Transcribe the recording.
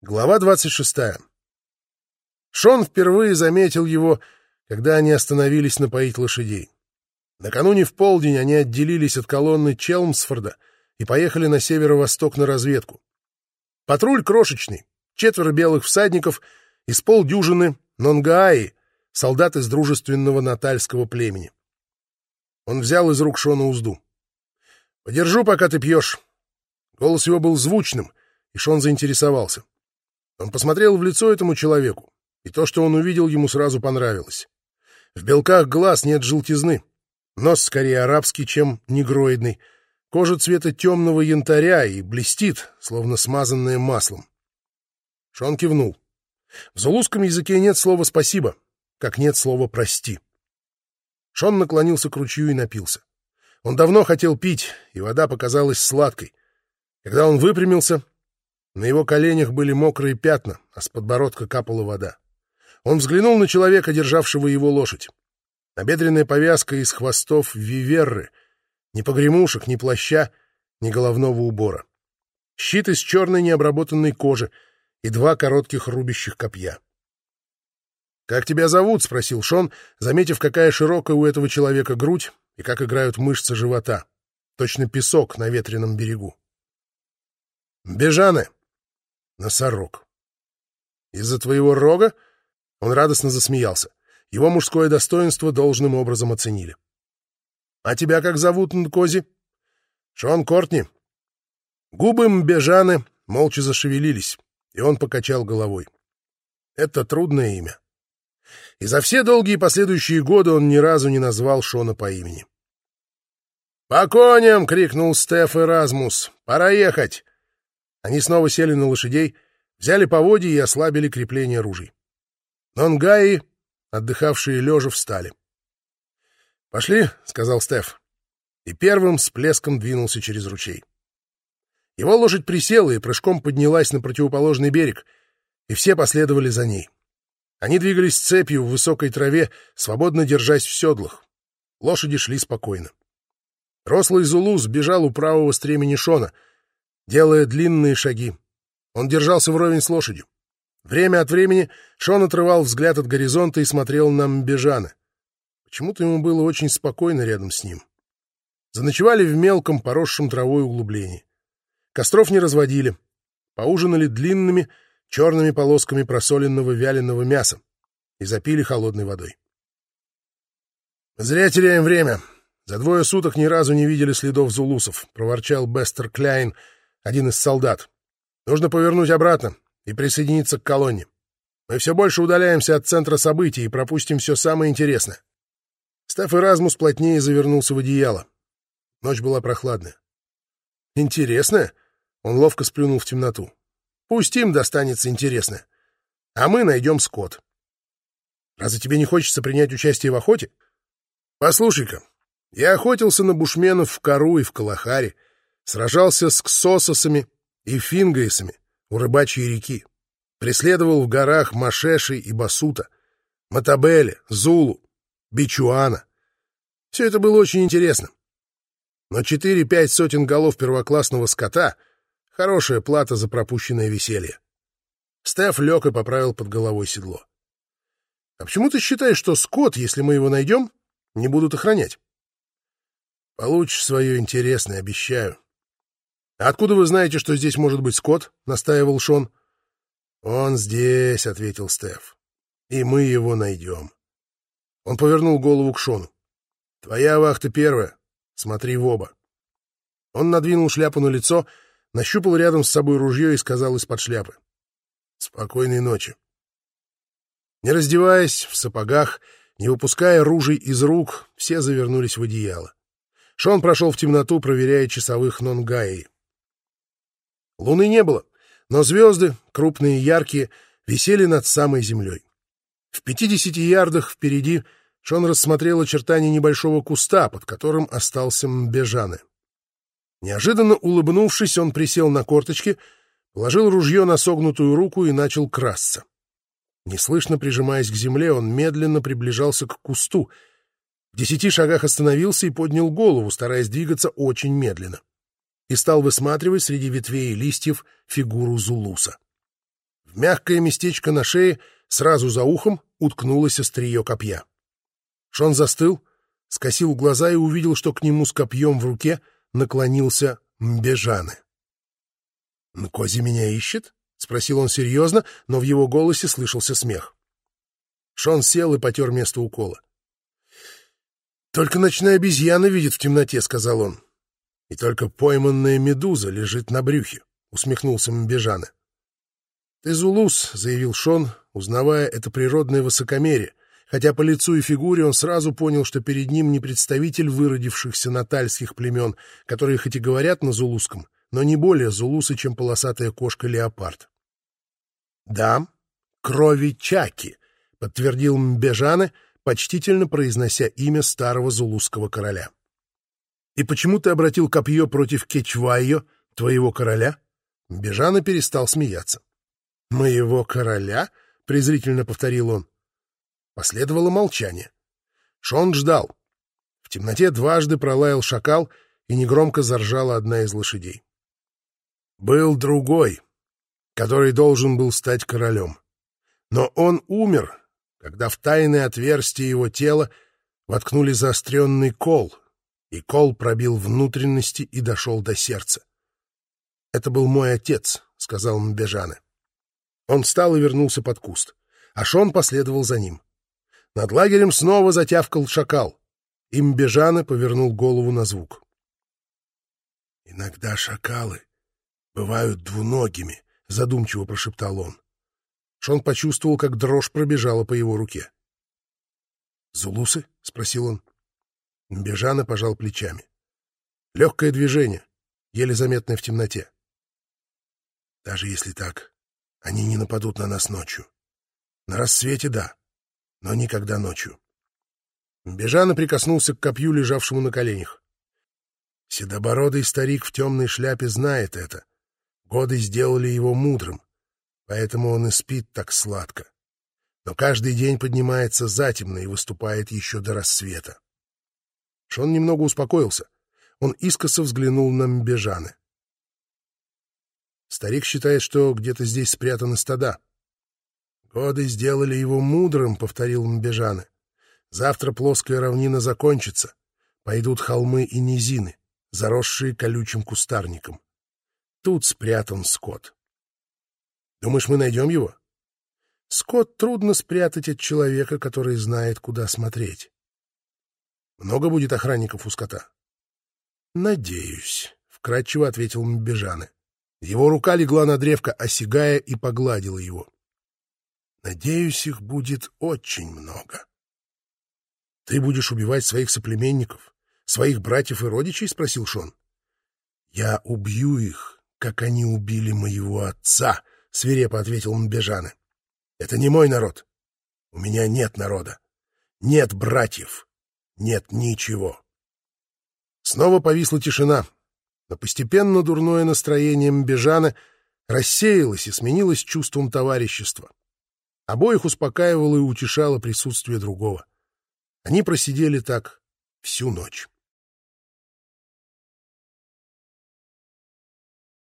Глава 26. Шон впервые заметил его, когда они остановились напоить лошадей. Накануне в полдень они отделились от колонны Челмсфорда и поехали на северо-восток на разведку. Патруль крошечный, четверо белых всадников из полдюжины Нонгааи, солдат из дружественного натальского племени. Он взял из рук Шона узду. «Подержу, пока ты пьешь». Голос его был звучным, и Шон заинтересовался. Он посмотрел в лицо этому человеку, и то, что он увидел, ему сразу понравилось. В белках глаз нет желтизны, нос скорее арабский, чем негроидный, кожа цвета темного янтаря и блестит, словно смазанная маслом. Шон кивнул. В зулузском языке нет слова «спасибо», как нет слова «прости». Шон наклонился к ручью и напился. Он давно хотел пить, и вода показалась сладкой. Когда он выпрямился, на его коленях были мокрые пятна, а с подбородка капала вода. Он взглянул на человека, державшего его лошадь. Набедренная повязка из хвостов виверры. Ни погремушек, ни плаща, ни головного убора. Щит из черной необработанной кожи и два коротких рубящих копья. «Как тебя зовут?» — спросил Шон, заметив, какая широкая у этого человека грудь и как играют мышцы живота. Точно песок на ветреном берегу. «Бежаны», Носорог. Из-за твоего рога? Он радостно засмеялся. Его мужское достоинство должным образом оценили. А тебя как зовут, Нкози? Шон Кортни. Губы Мбежаны молча зашевелились, и он покачал головой. Это трудное имя. И за все долгие последующие годы он ни разу не назвал Шона по имени. «По коням!» — крикнул Стеф Эразмус. «Пора ехать!» Они снова сели на лошадей, взяли поводья и ослабили крепление ружей. Нонгаи, отдыхавшие лежа, встали. «Пошли», — сказал Стеф, и первым с плеском двинулся через ручей. Его лошадь присела и прыжком поднялась на противоположный берег, и все последовали за ней. Они двигались цепью в высокой траве, свободно держась в седлах. Лошади шли спокойно. Рослый Зулу сбежал у правого стремени Шона — делая длинные шаги. Он держался вровень с лошадью. Время от времени Шон отрывал взгляд от горизонта и смотрел на Мбежана. Почему-то ему было очень спокойно рядом с ним. Заночевали в мелком, поросшем травой углублении. Костров не разводили. Поужинали длинными, черными полосками просоленного вяленого мяса и запили холодной водой. «Зря теряем время. За двое суток ни разу не видели следов зулусов», — проворчал Бестер Кляйн, один из солдат. Нужно повернуть обратно и присоединиться к колонне. Мы все больше удаляемся от центра событий и пропустим все самое интересное. Стеф Эразмус плотнее завернулся в одеяло. Ночь была прохладная. Интересная? Он ловко сплюнул в темноту. Пусть им достанется интересное. А мы найдем скот. Разве тебе не хочется принять участие в охоте? Послушай-ка, я охотился на бушменов в Кару и в Калахаре, Сражался с ксососами и фингейсами у рыбачьей реки. Преследовал в горах Машеши и Басута, Матабеле, Зулу, Бичуана. Все это было очень интересно. Но четыре-пять сотен голов первоклассного скота — хорошая плата за пропущенное веселье. Стеф лег и поправил под головой седло. — А почему ты считаешь, что скот, если мы его найдем, не будут охранять? — Получишь свое интересное, обещаю. «Откуда вы знаете, что здесь может быть скот?» — настаивал Шон. «Он здесь», — ответил Стеф. «И мы его найдем». Он повернул голову к Шону. «Твоя вахта первая. Смотри в оба». Он надвинул шляпу на лицо, нащупал рядом с собой ружье и сказал из-под шляпы. «Спокойной ночи». Не раздеваясь, в сапогах, не выпуская ружей из рук, все завернулись в одеяло. Шон прошел в темноту, проверяя часовых Нонгаи. Луны не было, но звезды, крупные и яркие, висели над самой землей. В пятидесяти ярдах впереди Шон рассмотрел очертания небольшого куста, под которым остался Мбежаны. Неожиданно улыбнувшись, он присел на корточки, положил ружье на согнутую руку и начал красться. Неслышно прижимаясь к земле, он медленно приближался к кусту. В десяти шагах остановился и поднял голову, стараясь двигаться очень медленно и стал высматривать среди ветвей и листьев фигуру Зулуса. мягкое местечко на шее, сразу за ухом уткнулось острие копья. Шон застыл, скосил глаза и увидел, что к нему с копьем в руке наклонился Мбежаны. «Нкози меня ищет?» — спросил он серьезно, но в его голосе слышался смех. Шон сел и потер место укола. «Только ночная обезьяна видит в темноте», — сказал он. «И только пойманная медуза лежит на брюхе», — усмехнулся Мбежана. «Ты Зулус», — заявил Шон, узнавая это природное высокомерие, хотя по лицу и фигуре он сразу понял, что перед ним не представитель выродившихся натальских племен, которые хоть и говорят на зулусском, но не более зулусы, чем полосатая кошка-леопард. «Да, крови Чаки», — подтвердил Мбежане, почтительно произнося имя старого зулусского короля. «И почему ты обратил копье против Кечвайо, твоего короля?» Бежана перестал смеяться. «Моего короля?» — презрительно повторил он. Последовало молчание. Шон ждал. В темноте дважды пролаял шакал, и негромко заржала одна из лошадей. Был другой, который должен был стать королем. Но он умер, когда в тайное отверстие его тела воткнули заостренный кол, и кол пробил внутренности и дошел до сердца. «Это был мой отец», — сказал Мбежане. Он встал и вернулся под куст, а Шон последовал за ним. Над лагерем снова затявкал шакал. Имбежана повернул голову на звук. «Иногда шакалы бывают двуногими», — задумчиво прошептал он. Шон почувствовал, как дрожь пробежала по его руке. «Зулусы?» — спросил он. Бежана пожал плечами. Легкое движение, еле заметное в темноте. «Даже если так, они не нападут на нас ночью. На рассвете — да но никогда ночью. Бежана прикоснулся к копью, лежавшему на коленях. Седобородый старик в темной шляпе знает это. Годы сделали его мудрым, поэтому он и спит так сладко. Но каждый день поднимается затемно и выступает еще до рассвета. Шон немного успокоился. Он искоса взглянул на Мбежаны. Старик считает, что где-то здесь спрятаны стада. «Годы сделали его мудрым», — повторил Мбежаны. «Завтра плоская равнина закончится. Пойдут холмы и низины, заросшие колючим кустарником. Тут спрятан скот. Думаешь, мы найдем его? Скот трудно спрятать от человека, который знает, куда смотреть. Много будет охранников у скота? Надеюсь, — вкратчиво ответил Мбежаны. Его рука легла на древко, осягая и погладила его. Надеюсь, их будет очень много. — Ты будешь убивать своих соплеменников, своих братьев и родичей? — спросил Шон. — Я убью их, как они убили моего отца, — свирепо ответил Мбежаны. — Это не мой народ. У меня нет народа. Нет братьев. Нет ничего. Снова повисла тишина, но постепенно дурное настроение Мбежана рассеялось и сменилось чувством товарищества. Обоих успокаивало и утешало присутствие другого. Они просидели так всю ночь.